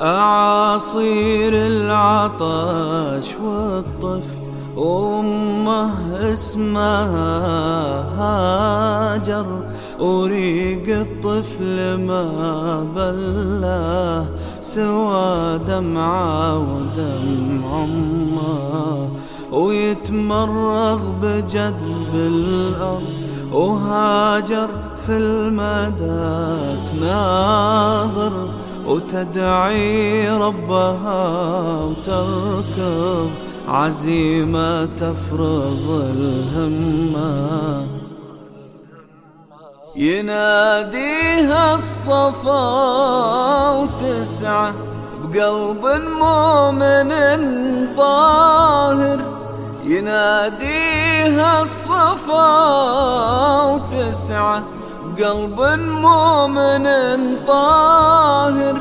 أعاصير العطش والطفل أمه اسمها هاجر وريق الطفل ما بلاه سوى دمعة ودم أمه ويتمرغ بجد بالأرض وهاجر في المدى تناظر وتدعي ربها وتركض. عزيمة تفرض الهمة يناديها الصفا وتسعى بقلب مؤمن طاهر. يناديها الصفا وتسعى بقلب مؤمن طاهر.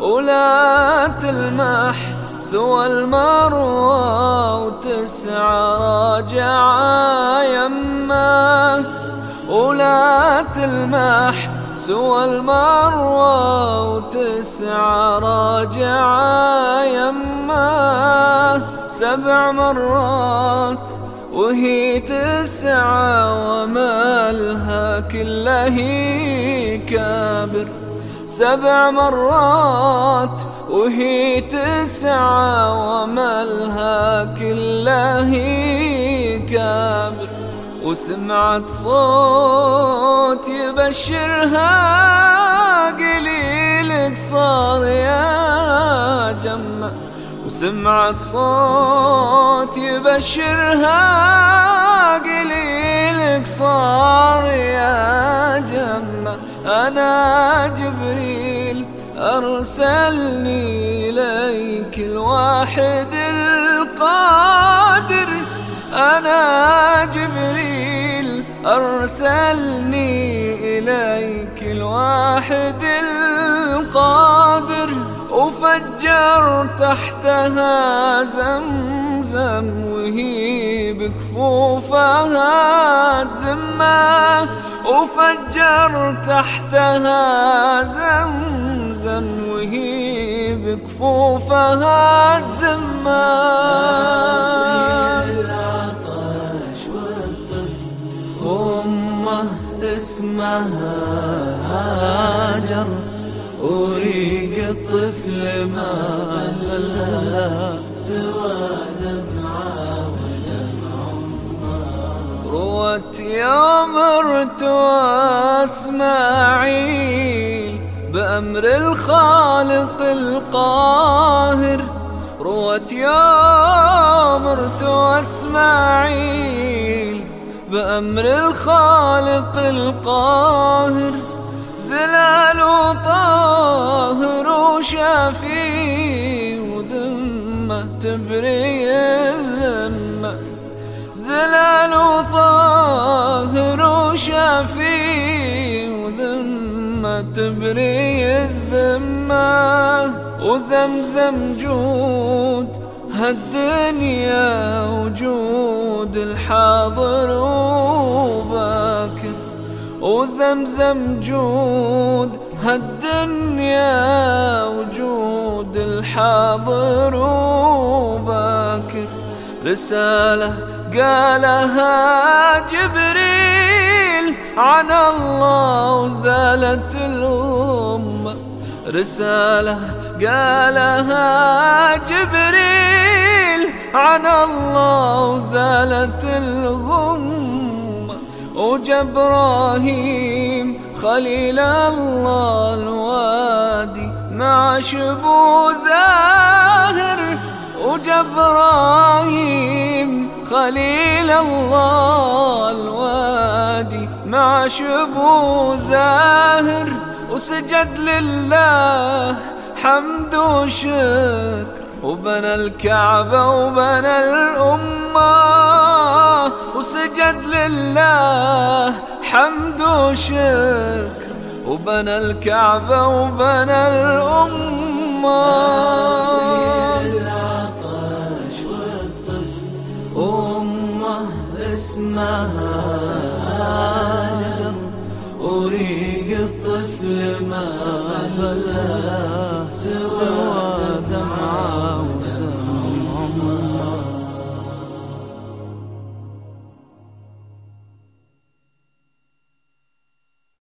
ولا تلمح سوى المروى وتسعى راجعة يمه. ولا تلمح سوى المروى وتسعى راجعة يمه. سبع مرات وهي تسعى ومالها كله كابر. سبع مرات وهي تسعى ومالها كله كابر وسمعت صوت يبشرها قليلك صار يا جمّة. وسمعت صوت يبشرها قليلك صار يا جمة. أنا جبريل أرسلني إليك الواحد القادر. أنا جبريل أرسلني إليك الواحد القادر. وفجر تحتها زمزم وهي بكفوفها تزمة. وفجر تحتها زمزم وهي بكفوفها تزمة. أمه اسمها هاجر وريق الطفل ما لها سوى ودمع روت يوم أرتوى أسماعيل بأمر الخالق القاهر. روت يوم أرتوى أسماعيل بأمر الخالق القاهر. زلال وطاهر وشافي وذمة تبري الذمة. زلال وطاهر وشافي وذمة تبري الذمة وزمزم جود هالدنيا وجود الحاضر وباكر وزمزم جود هالدنيا وجود الحاضر وباكر. رسالة قالها جبريل عن الله وزالت الأمة. رسالة قالها جبريل عن الله وزالت الغمة. وجبراهيم خليل الله الوادي مع شبو زاهر. وجبراهيم خليل الله الوادي مع شبو زاهر وسجد لله حمد وشكر. وبنى الكعبة وبنى الأمة وسجد لله حمد وشكر. وبنى الكعبة وبنى الأمة. اسمها هاجر وريق الطفل ما بلى سوى